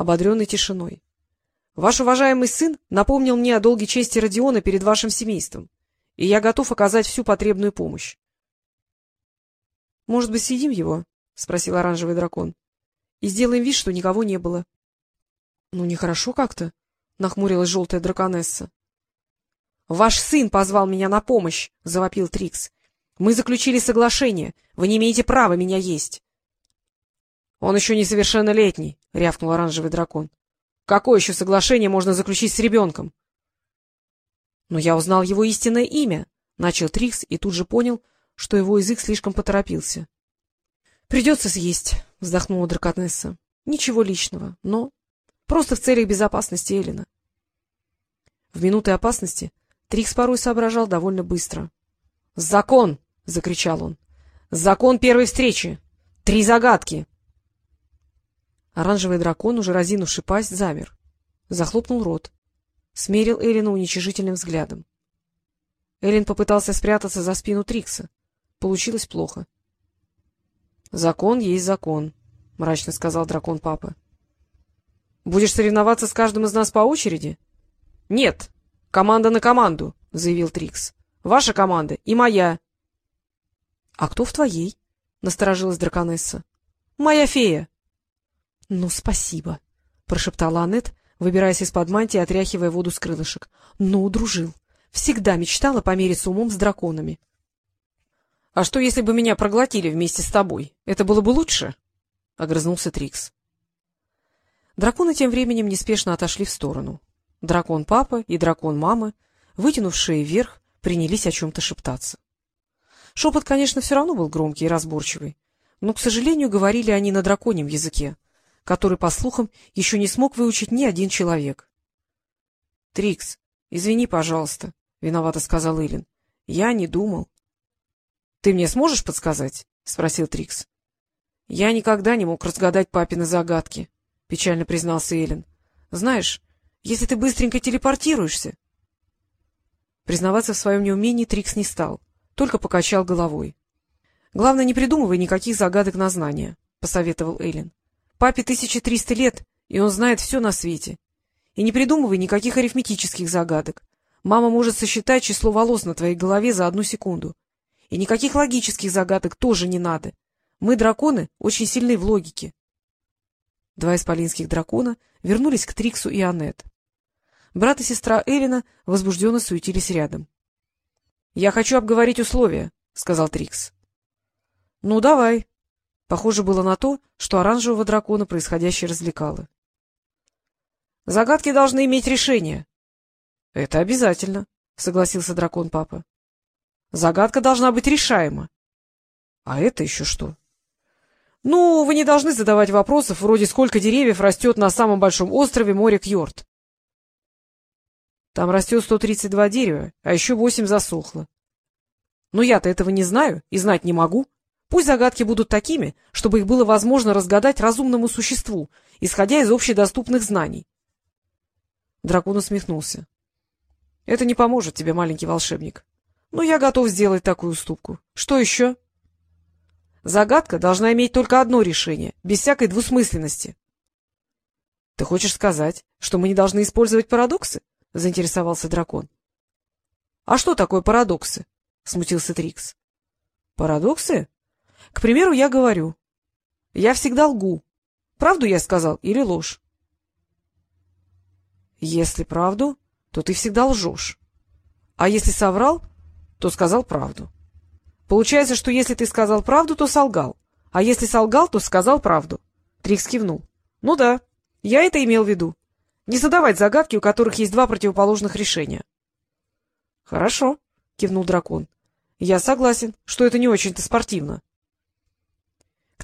ободренный тишиной. — Ваш уважаемый сын напомнил мне о долге чести Родиона перед вашим семейством, и я готов оказать всю потребную помощь. — Может быть, съедим его? — спросил оранжевый дракон. — И сделаем вид, что никого не было. — Ну, нехорошо как-то, — нахмурилась желтая драконесса. — Ваш сын позвал меня на помощь, — завопил Трикс. — Мы заключили соглашение. Вы не имеете права меня есть. — Он еще несовершеннолетний, — рявкнул оранжевый дракон. — Какое еще соглашение можно заключить с ребенком? — Но я узнал его истинное имя, — начал Трикс и тут же понял, что его язык слишком поторопился. — Придется съесть, — вздохнула драконесса. — Ничего личного, но Просто в целях безопасности Эллина. В минуты опасности Трикс порой соображал довольно быстро. — Закон! — закричал он. — Закон первой встречи! Три загадки! Оранжевый дракон, уже разинувший пасть, замер. Захлопнул рот. Смерил Эллина уничижительным взглядом. Эллин попытался спрятаться за спину Трикса. Получилось плохо. — Закон есть закон, — мрачно сказал дракон папы. — Будешь соревноваться с каждым из нас по очереди? — Нет, команда на команду, — заявил Трикс. — Ваша команда и моя. — А кто в твоей? — насторожилась драконесса. — Моя фея. — Ну, спасибо, — прошептала Аннет, выбираясь из-под мантии, отряхивая воду с крылышек. — Ну, удружил. Всегда мечтала помериться умом с драконами. — А что, если бы меня проглотили вместе с тобой? Это было бы лучше? — огрызнулся Трикс. Драконы тем временем неспешно отошли в сторону. Дракон папа и дракон мамы, вытянувшие вверх, принялись о чем-то шептаться. Шепот, конечно, все равно был громкий и разборчивый, но, к сожалению, говорили они на драконьем языке, который, по слухам, еще не смог выучить ни один человек. — Трикс, извини, пожалуйста, — виновато сказал Илин. — Я не думал. — Ты мне сможешь подсказать? — спросил Трикс. — Я никогда не мог разгадать папины загадки, печально признался Эллен. — Знаешь, если ты быстренько телепортируешься... Признаваться в своем неумении Трикс не стал, только покачал головой. — Главное, не придумывай никаких загадок на знания, — посоветовал Эллен. — Папе 1300 лет, и он знает все на свете. И не придумывай никаких арифметических загадок. Мама может сосчитать число волос на твоей голове за одну секунду. И никаких логических загадок тоже не надо. Мы, драконы, очень сильны в логике. Два исполинских дракона вернулись к Триксу и Аннет. Брат и сестра Элина возбужденно суетились рядом. — Я хочу обговорить условия, — сказал Трикс. — Ну, давай. Похоже было на то, что оранжевого дракона происходящее развлекало. — Загадки должны иметь решение. — Это обязательно, — согласился дракон папа. — Загадка должна быть решаема. — А это еще что? Ну, вы не должны задавать вопросов вроде «Сколько деревьев растет на самом большом острове море Кьорт?» Там растет 132 дерева, а еще восемь засохло. Но я-то этого не знаю и знать не могу. Пусть загадки будут такими, чтобы их было возможно разгадать разумному существу, исходя из общедоступных знаний. Дракон усмехнулся. — Это не поможет тебе, маленький волшебник. Но я готов сделать такую уступку. Что еще? — Загадка должна иметь только одно решение, без всякой двусмысленности. — Ты хочешь сказать, что мы не должны использовать парадоксы? — заинтересовался дракон. — А что такое парадоксы? — смутился Трикс. — Парадоксы? К примеру, я говорю. Я всегда лгу. Правду я сказал или ложь? — Если правду, то ты всегда лжешь. А если соврал, то сказал правду. — Получается, что если ты сказал правду, то солгал. А если солгал, то сказал правду. Трикс кивнул. — Ну да, я это имел в виду. Не задавать загадки, у которых есть два противоположных решения. — Хорошо, — кивнул дракон. — Я согласен, что это не очень-то спортивно. —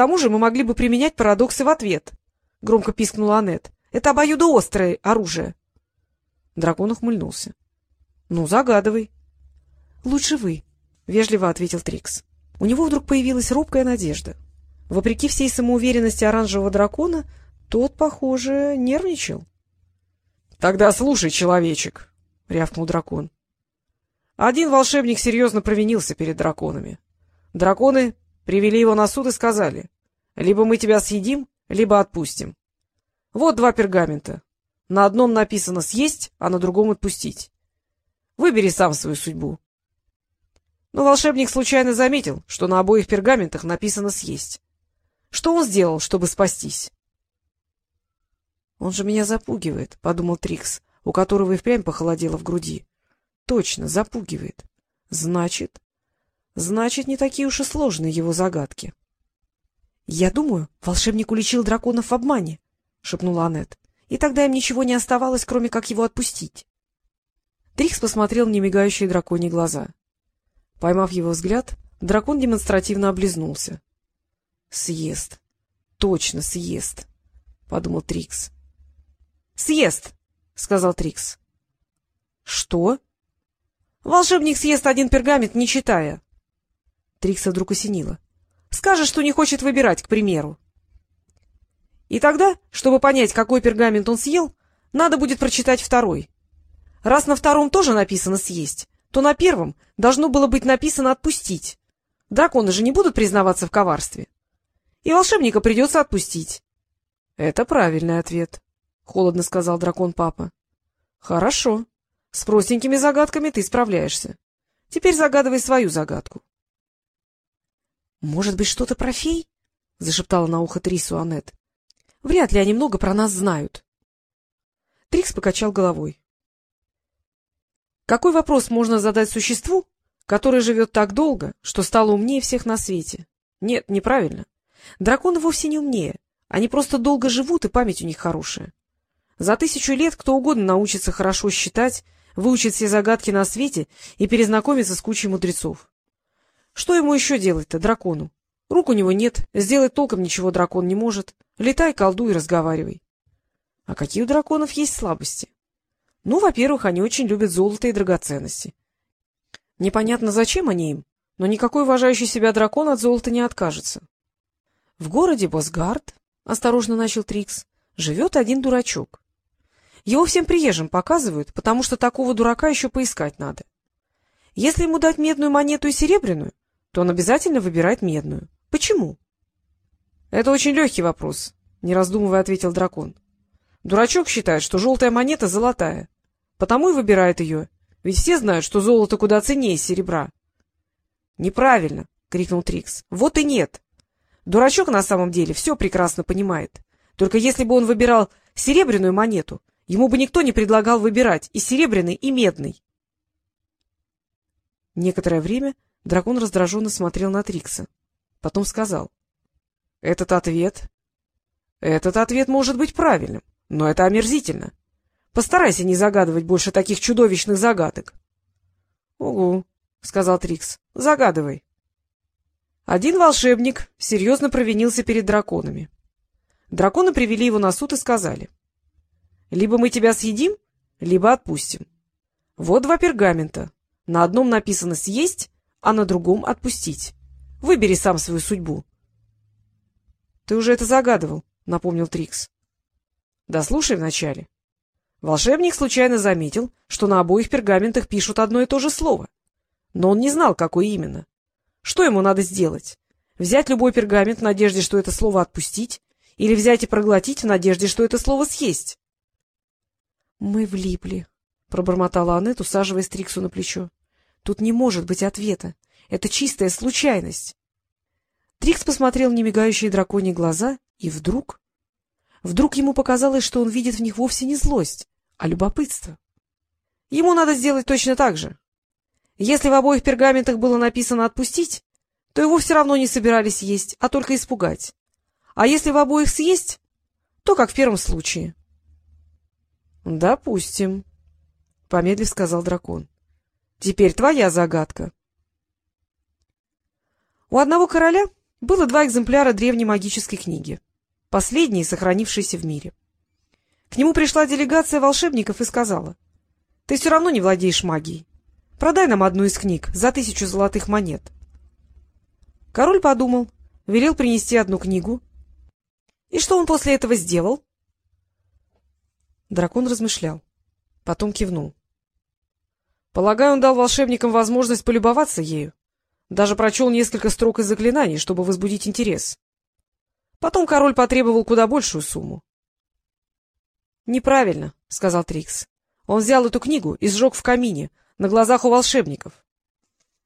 тому же мы могли бы применять парадоксы в ответ, — громко пискнула Аннет. — Это обоюдоострое оружие. Дракон ухмыльнулся. — Ну, загадывай. — Лучше вы, — вежливо ответил Трикс. У него вдруг появилась робкая надежда. Вопреки всей самоуверенности оранжевого дракона, тот, похоже, нервничал. — Тогда слушай, человечек, — рявкнул дракон. Один волшебник серьезно провинился перед драконами. Драконы привели его на суд и сказали, либо мы тебя съедим, либо отпустим. Вот два пергамента. На одном написано «съесть», а на другом «отпустить». Выбери сам свою судьбу. Но волшебник случайно заметил, что на обоих пергаментах написано «съесть». Что он сделал, чтобы спастись? — Он же меня запугивает, — подумал Трикс, у которого и впрямь похолодело в груди. — Точно, запугивает. Значит... Значит, не такие уж и сложные его загадки. — Я думаю, волшебник уличил драконов в обмане, — шепнула Аннет, — и тогда им ничего не оставалось, кроме как его отпустить. Трикс посмотрел в немигающие драконьи глаза. Поймав его взгляд, дракон демонстративно облизнулся. — Съест. Точно съест, — подумал Трикс. — Съест, — сказал Трикс. — Что? — Волшебник съест один пергамент, не читая. Трикса вдруг осенило. — Скажет, что не хочет выбирать, к примеру. И тогда, чтобы понять, какой пергамент он съел, надо будет прочитать второй. Раз на втором тоже написано «съесть», то на первом должно было быть написано «отпустить». Драконы же не будут признаваться в коварстве. — и волшебника придется отпустить. — Это правильный ответ, — холодно сказал дракон папа. — Хорошо. С простенькими загадками ты справляешься. Теперь загадывай свою загадку. — Может быть, что-то про фей? — зашептала на ухо Трису Аннет. — Вряд ли они много про нас знают. Трикс покачал головой. — Какой вопрос можно задать существу, которое живет так долго, что стало умнее всех на свете? Нет, неправильно. Драконы вовсе не умнее. Они просто долго живут, и память у них хорошая. За тысячу лет кто угодно научится хорошо считать, выучит все загадки на свете и перезнакомится с кучей мудрецов. Что ему еще делать-то, дракону? Рук у него нет, сделать толком ничего дракон не может. Летай, колдуй разговаривай. А какие у драконов есть слабости? Ну, во-первых, они очень любят золото и драгоценности. Непонятно, зачем они им, но никакой уважающий себя дракон от золота не откажется. В городе Босгард, — осторожно начал Трикс, — живет один дурачок. Его всем приезжим показывают, потому что такого дурака еще поискать надо. Если ему дать медную монету и серебряную, то он обязательно выбирает медную. Почему? — Это очень легкий вопрос, — не раздумывая ответил дракон. Дурачок считает, что желтая монета золотая, потому и выбирает ее, ведь все знают, что золото куда ценнее серебра. — Неправильно, — крикнул Трикс. — Вот и нет. Дурачок на самом деле все прекрасно понимает. Только если бы он выбирал серебряную монету, ему бы никто не предлагал выбирать и серебряный, и медный. Некоторое время дракон раздраженно смотрел на Трикса. Потом сказал. — Этот ответ... Этот ответ может быть правильным, но это омерзительно. Постарайся не загадывать больше таких чудовищных загадок. — Угу, — сказал Трикс. — Загадывай. Один волшебник серьезно провинился перед драконами. Драконы привели его на суд и сказали. — Либо мы тебя съедим, либо отпустим. Вот два пергамента. На одном написано «съесть», а на другом «отпустить». Выбери сам свою судьбу. — Ты уже это загадывал, — напомнил Трикс. — Да слушай вначале. Волшебник случайно заметил, что на обоих пергаментах пишут одно и то же слово. Но он не знал, какое именно. Что ему надо сделать? Взять любой пергамент в надежде, что это слово «отпустить», или взять и проглотить в надежде, что это слово «съесть»? — Мы влипли, — пробормотала Аннет, усаживая Стриксу на плечо. — Тут не может быть ответа. Это чистая случайность. Трикс посмотрел немигающие драконьи глаза, и вдруг... Вдруг ему показалось, что он видит в них вовсе не злость, а любопытство. Ему надо сделать точно так же, если в обоих пергаментах было написано «отпустить», то его все равно не собирались есть, а только испугать. А если в обоих съесть, то как в первом случае. — Допустим, — помедлив сказал дракон. — Теперь твоя загадка. У одного короля было два экземпляра древней магической книги, последние, сохранившиеся в мире. К нему пришла делегация волшебников и сказала, — Ты все равно не владеешь магией. Продай нам одну из книг за тысячу золотых монет. Король подумал, велел принести одну книгу. И что он после этого сделал? Дракон размышлял, потом кивнул. Полагаю, он дал волшебникам возможность полюбоваться ею. Даже прочел несколько строк из заклинаний, чтобы возбудить интерес. Потом король потребовал куда большую сумму. Неправильно, — сказал Трикс. Он взял эту книгу и сжег в камине, на глазах у волшебников.